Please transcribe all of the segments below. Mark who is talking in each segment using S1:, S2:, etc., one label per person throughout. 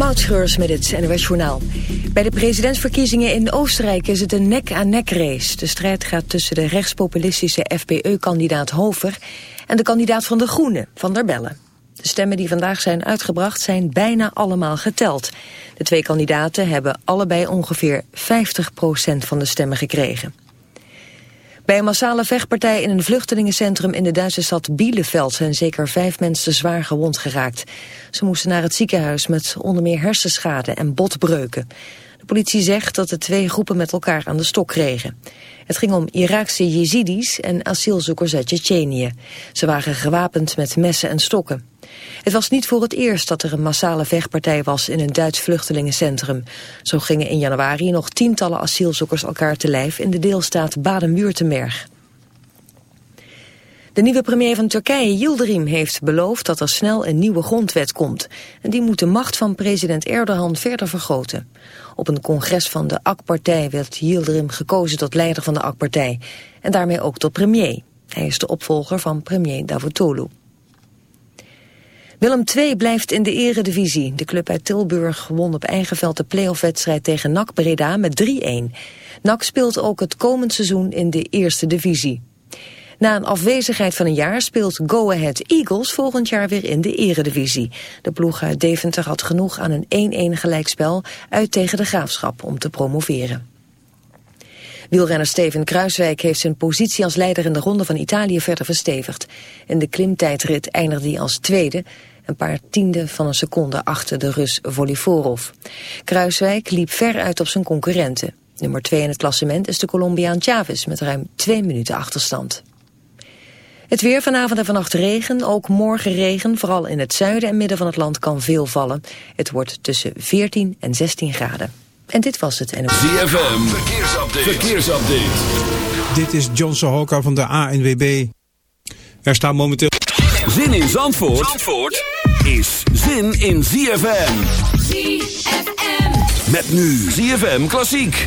S1: Moutschreurs met het NOS Journaal. Bij de presidentsverkiezingen in Oostenrijk is het een nek-aan-nek race. De strijd gaat tussen de rechtspopulistische FPE-kandidaat Hover... en de kandidaat van de Groenen, Van der Bellen. De stemmen die vandaag zijn uitgebracht zijn bijna allemaal geteld. De twee kandidaten hebben allebei ongeveer 50% van de stemmen gekregen. Bij een massale vechtpartij in een vluchtelingencentrum in de Duitse stad Bielefeld zijn zeker vijf mensen zwaar gewond geraakt. Ze moesten naar het ziekenhuis met onder meer hersenschade en botbreuken. Politie zegt dat de twee groepen met elkaar aan de stok kregen. Het ging om Iraakse jezidis en asielzoekers uit Tsjetsjenië. Ze waren gewapend met messen en stokken. Het was niet voor het eerst dat er een massale vechtpartij was in een Duits vluchtelingencentrum. Zo gingen in januari nog tientallen asielzoekers elkaar te lijf in de deelstaat Baden-Württemberg. De nieuwe premier van Turkije, Yildirim, heeft beloofd dat er snel een nieuwe grondwet komt. En die moet de macht van president Erdogan verder vergroten. Op een congres van de AK-partij werd Yildirim gekozen tot leider van de AK-partij. En daarmee ook tot premier. Hij is de opvolger van premier Davutoglu. Willem II blijft in de eredivisie. De club uit Tilburg won op eigen veld de playoff-wedstrijd tegen NAC Breda met 3-1. NAC speelt ook het komend seizoen in de eerste divisie. Na een afwezigheid van een jaar speelt Go Ahead Eagles volgend jaar weer in de eredivisie. De ploeg uit Deventer had genoeg aan een 1-1 gelijkspel uit tegen de Graafschap om te promoveren. Wielrenner Steven Kruiswijk heeft zijn positie als leider in de Ronde van Italië verder verstevigd. In de klimtijdrit eindigde hij als tweede, een paar tiende van een seconde achter de Rus Volivorov. Kruiswijk liep ver uit op zijn concurrenten. Nummer 2 in het klassement is de Colombiaan Chavez met ruim twee minuten achterstand. Het weer vanavond en vannacht regen, ook morgen regen. Vooral in het zuiden en midden van het land kan veel vallen. Het wordt tussen 14 en 16 graden. En dit was het. NOS.
S2: ZFM, verkeersupdate. verkeersupdate.
S3: Dit is John Sohoka van de ANWB. Er staan momenteel...
S2: Zin in Zandvoort, Zandvoort is zin in ZFM.
S4: ZFM.
S2: Met nu ZFM Klassiek.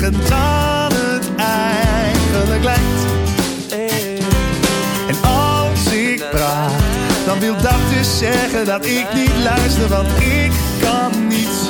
S5: het eigenlijk lijkt. En als ik praat, dan wil dat dus zeggen dat ik niet luister, want ik kan niet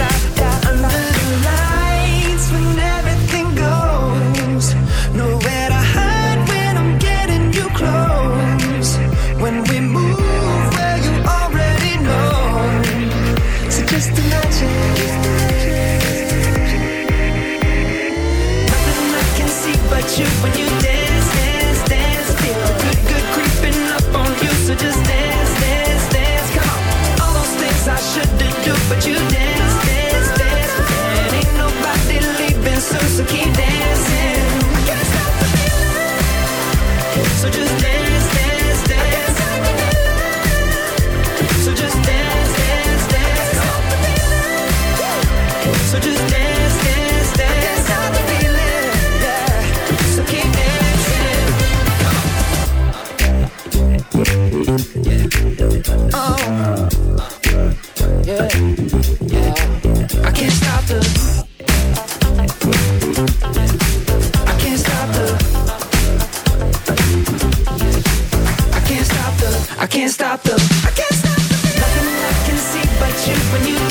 S6: stop them. I can't stop the feeling. Nothing I can see but you when you.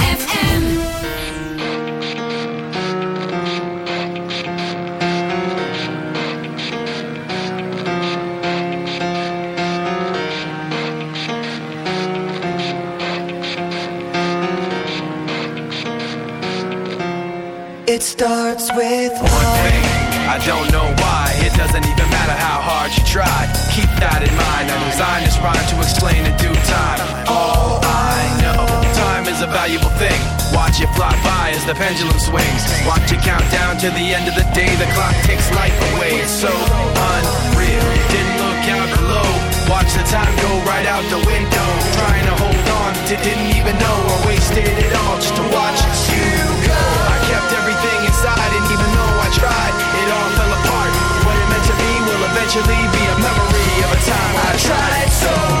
S7: keep that in mind. I designed this rhyme to explain in due time. All I know, time is a valuable thing. Watch it fly by as the pendulum swings. Watch it count down to the end of the day. The clock takes life away. It's so unreal. Didn't look out below. Watch the time go right out the window. Trying to hold on to didn't even know. I wasted it all just to watch you go. I kept everything inside, and even though I tried, it all fell apart. What it meant to be will eventually be a memory time. I tried so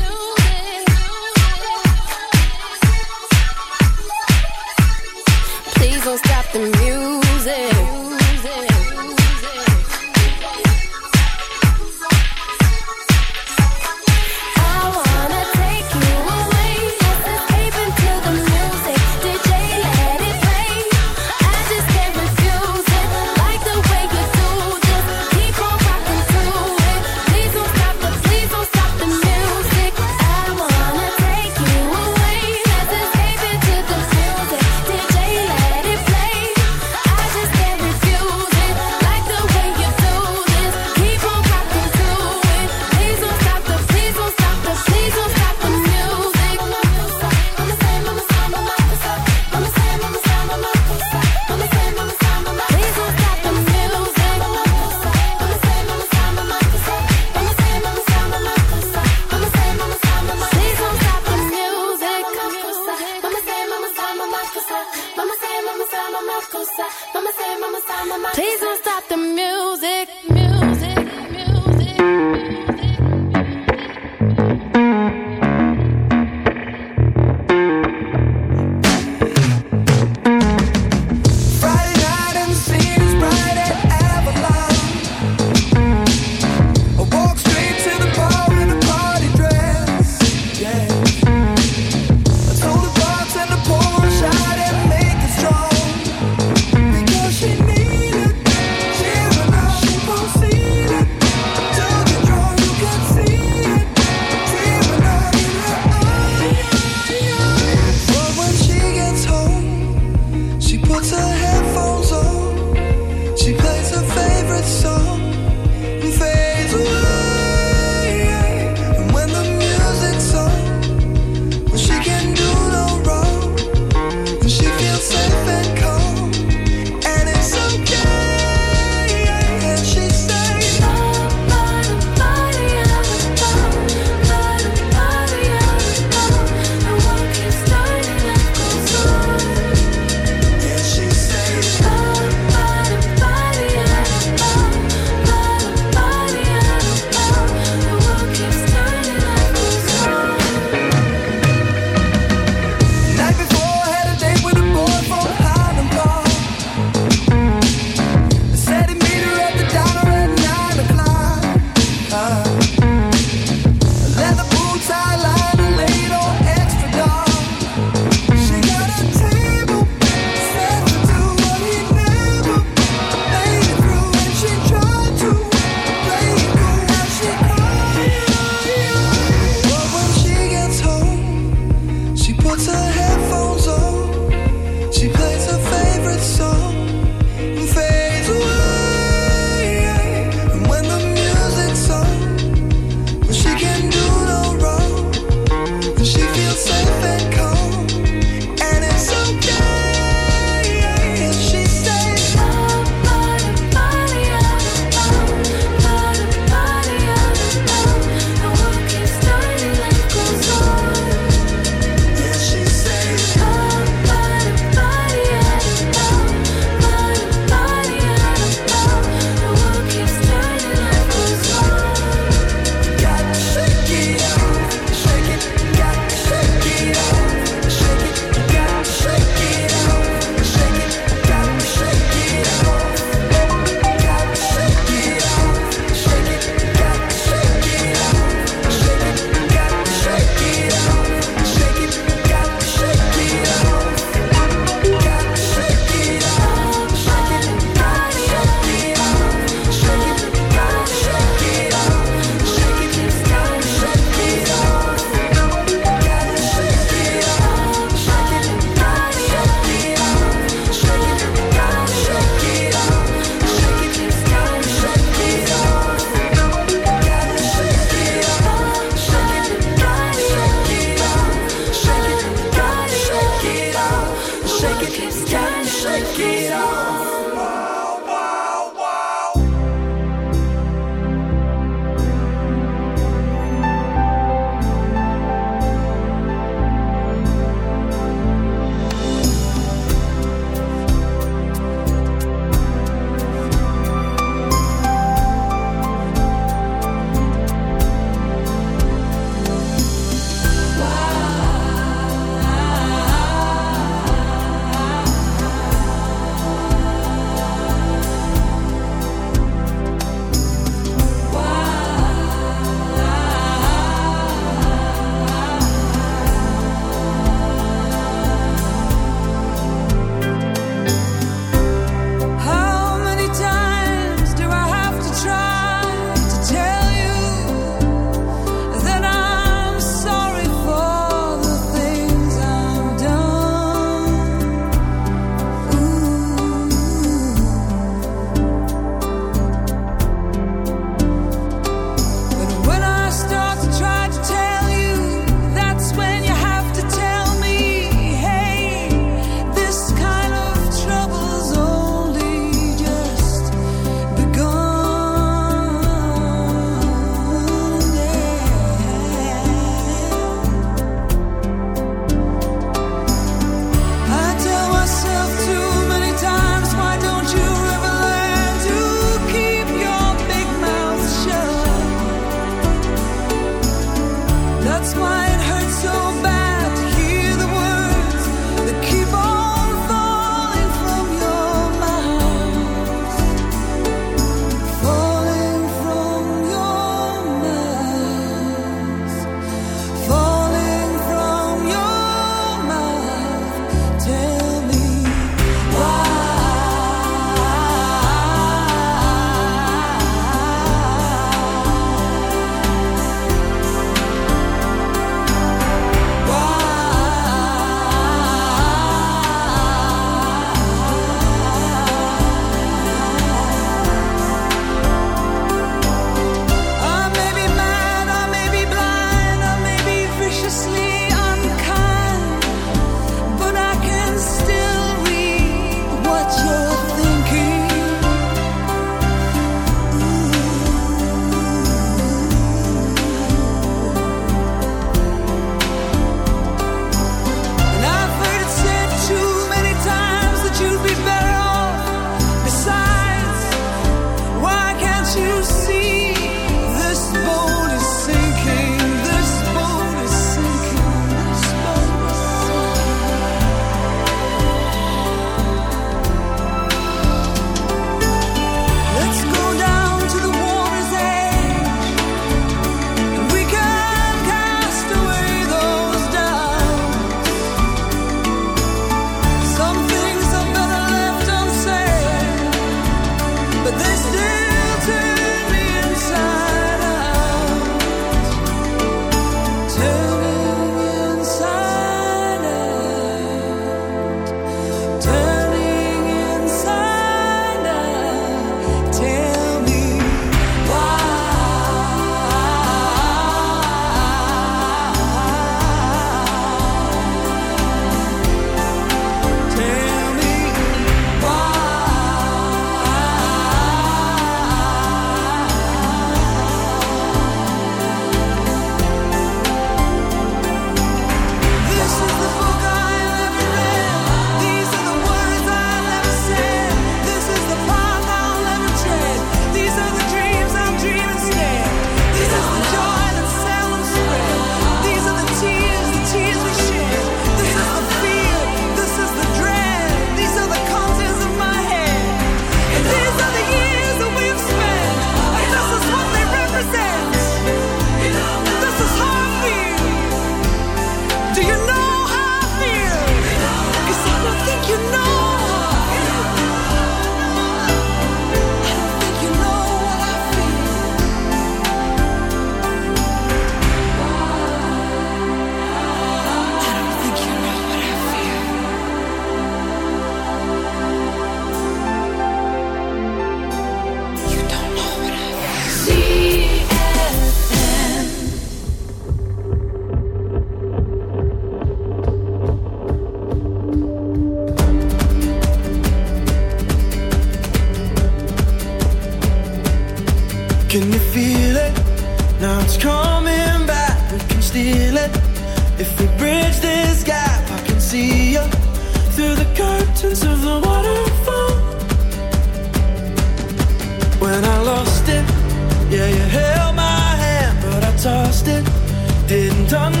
S8: done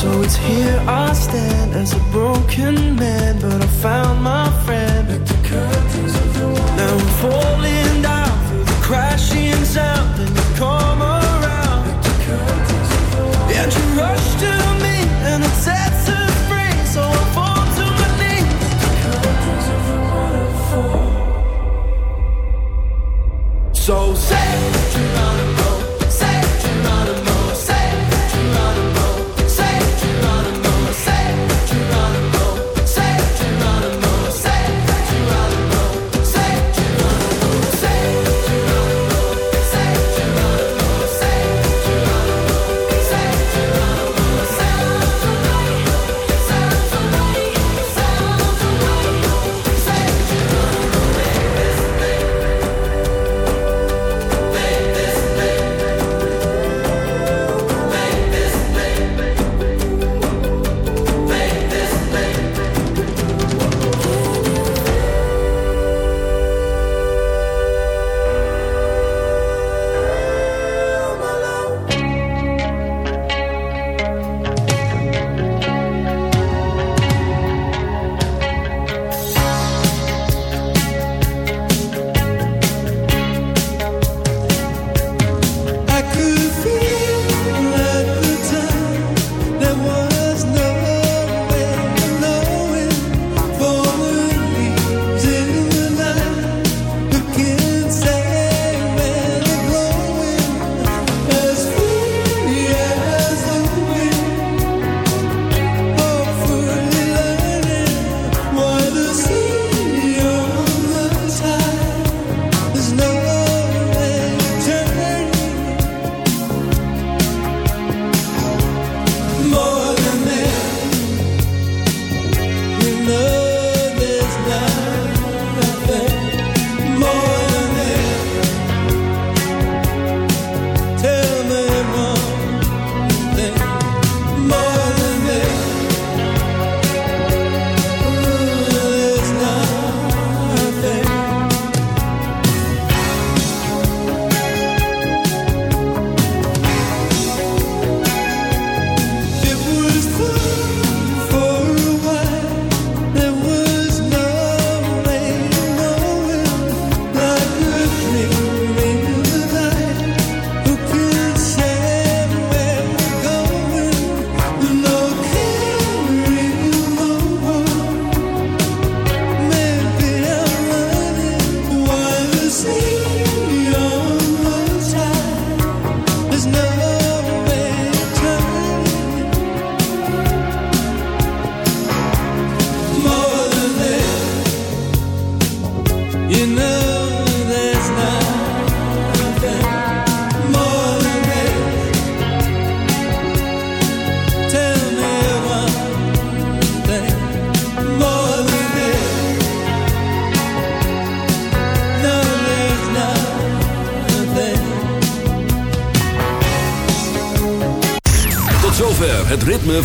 S8: So it's here I stand as a broken man, but I found my friend. Like the curtains of the wall.
S2: Now I'm falling.